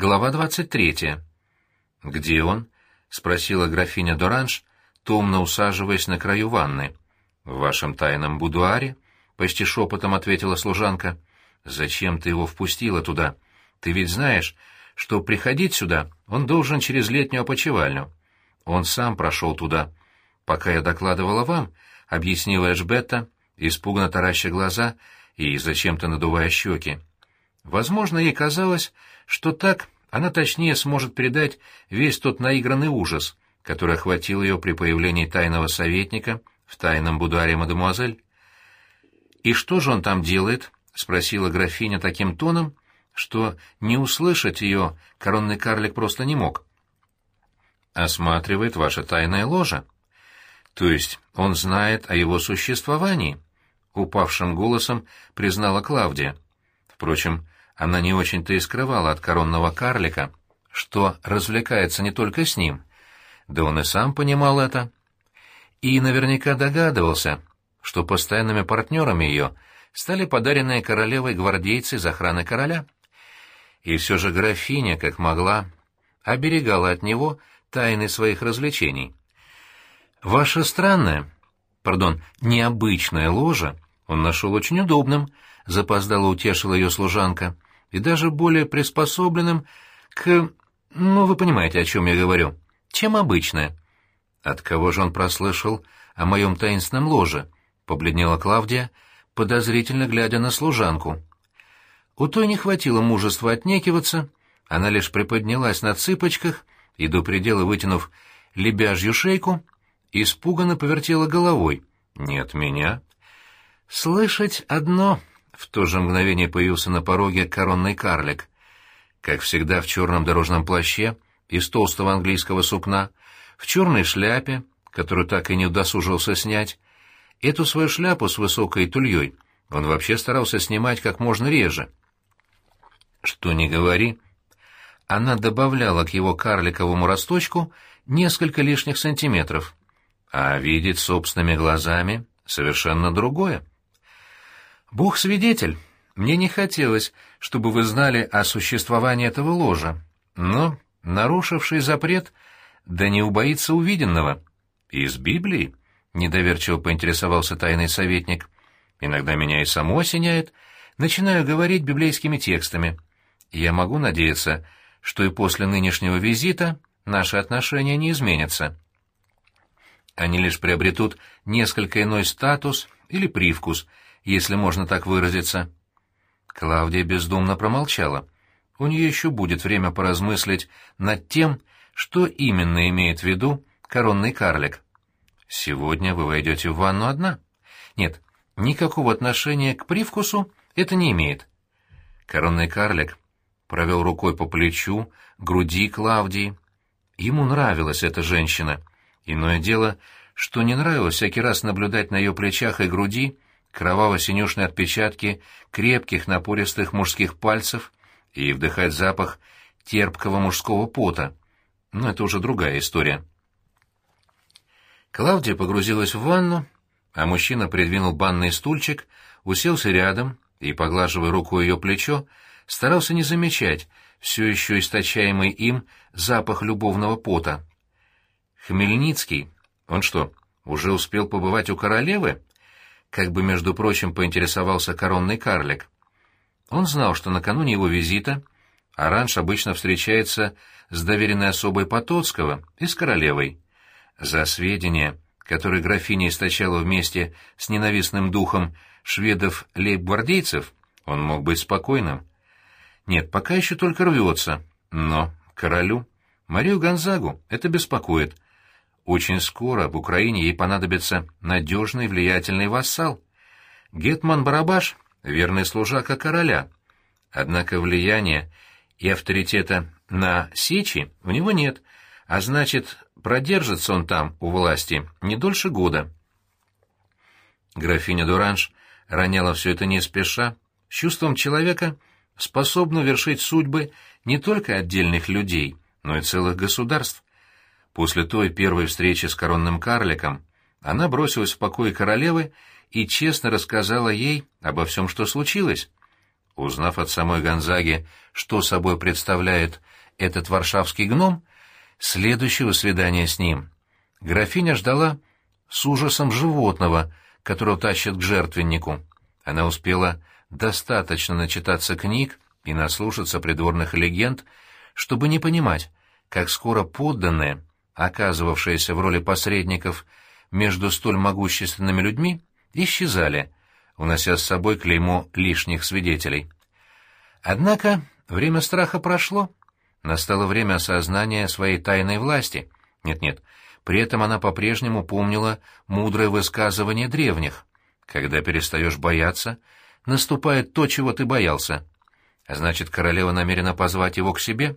Глава двадцать третья. «Где он?» — спросила графиня Доранж, томно усаживаясь на краю ванны. «В вашем тайном будуаре?» — почти шепотом ответила служанка. «Зачем ты его впустила туда? Ты ведь знаешь, что приходить сюда он должен через летнюю опочивальню. Он сам прошел туда. Пока я докладывала вам, — объяснила Эшбетта, испуганно тараща глаза и зачем-то надувая щеки. Возможно, ей казалось, что так она точнее сможет передать весь тот наигранный ужас, который охватил ее при появлении тайного советника в тайном будуаре мадемуазель. «И что же он там делает?» — спросила графиня таким тоном, что не услышать ее коронный карлик просто не мог. «Осматривает ваше тайное ложе. То есть он знает о его существовании?» — упавшим голосом признала Клавдия. Впрочем, она не очень-то и скрывала от коронного карлика, что развлекается не только с ним. Да он и сам понимал это. И наверняка догадывался, что постоянными партнерами ее стали подаренные королевой гвардейцы из охраны короля. И все же графиня, как могла, оберегала от него тайны своих развлечений. «Ваше странное, пардон, необычное ложе он нашел очень удобным», — запоздало утешила ее служанка — и даже более приспособленным к... Ну, вы понимаете, о чем я говорю. Чем обычное. От кого же он прослышал о моем таинственном ложе? Побледнела Клавдия, подозрительно глядя на служанку. У той не хватило мужества отнекиваться, она лишь приподнялась на цыпочках и до предела вытянув лебяжью шейку, испуганно повертела головой. «Нет меня». «Слышать одно, в то же мгновение появился на пороге коронный карлик. Как всегда в черном дорожном плаще, из толстого английского сукна, в черной шляпе, которую так и не удосужился снять. Эту свою шляпу с высокой тульей он вообще старался снимать как можно реже. Что ни говори, она добавляла к его карликовому росточку несколько лишних сантиметров, а видеть собственными глазами — совершенно другое. Бог свидетель, мне не хотелось, чтобы вы знали о существовании этого ложа, но, нарушивший запрет, да не убоится увиденного. Из Библии? — недоверчиво поинтересовался тайный советник. Иногда меня и само осеняет. Начинаю говорить библейскими текстами. Я могу надеяться, что и после нынешнего визита наши отношения не изменятся. Они лишь приобретут несколько иной статус или привкус — если можно так выразиться. Клавдия бездумно промолчала. У нее еще будет время поразмыслить над тем, что именно имеет в виду коронный карлик. Сегодня вы войдете в ванну одна? Нет, никакого отношения к привкусу это не имеет. Коронный карлик провел рукой по плечу, груди Клавдии. Ему нравилась эта женщина. Иное дело, что не нравилось всякий раз наблюдать на ее плечах и груди кроваво-синюшные отпечатки крепких напористых мужских пальцев и вдыхать запах терпкого мужского пота. Но это уже другая история. Клавдия погрузилась в ванну, а мужчина придвинул банный стульчик, уселся рядом и, поглаживая руку ее плечо, старался не замечать все еще источаемый им запах любовного пота. Хмельницкий, он что, уже успел побывать у королевы? Как бы, между прочим, поинтересовался коронный карлик. Он знал, что накануне его визита Оранж обычно встречается с доверенной особой Потоцкого и с королевой. За сведения, которые графиня источала вместе с ненавистным духом шведов-лейб-гвардейцев, он мог быть спокойным. Нет, пока еще только рвется, но королю, Марию Гонзагу, это беспокоит — очень скоро в Украине ей понадобится надежный влиятельный вассал. Гетман Барабаш — верный служака короля. Однако влияния и авторитета на Сечи у него нет, а значит, продержится он там, у власти, не дольше года. Графиня Дуранж роняла все это не спеша, с чувством человека, способного вершить судьбы не только отдельных людей, но и целых государств. После той первой встречи с коронным карликом она бросилась в покой королевы и честно рассказала ей обо всем, что случилось. Узнав от самой Гонзаги, что собой представляет этот варшавский гном, следующего свидания с ним. Графиня ждала с ужасом животного, которого тащат к жертвеннику. Она успела достаточно начитаться книг и наслушаться придворных легенд, чтобы не понимать, как скоро подданные, оказывавшиеся в роли посредников между столь могущественными людьми, исчезали, унося с собой клеймо лишних свидетелей. Однако время страха прошло, настало время осознания своей тайной власти. Нет-нет, при этом она по-прежнему помнила мудрое высказывание древних. Когда перестаешь бояться, наступает то, чего ты боялся. Значит, королева намерена позвать его к себе?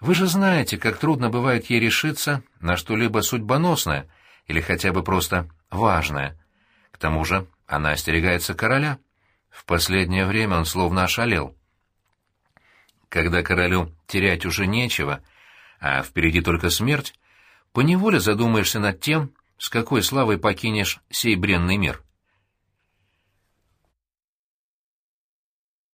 Вы же знаете, как трудно бывает ей решиться на что-либо судьбоносное или хотя бы просто важное. К тому же она остерегается короля. В последнее время он словно ошалел. Когда королю терять уже нечего, а впереди только смерть, поневоле задумаешься над тем, с какой славой покинешь сей бренный мир.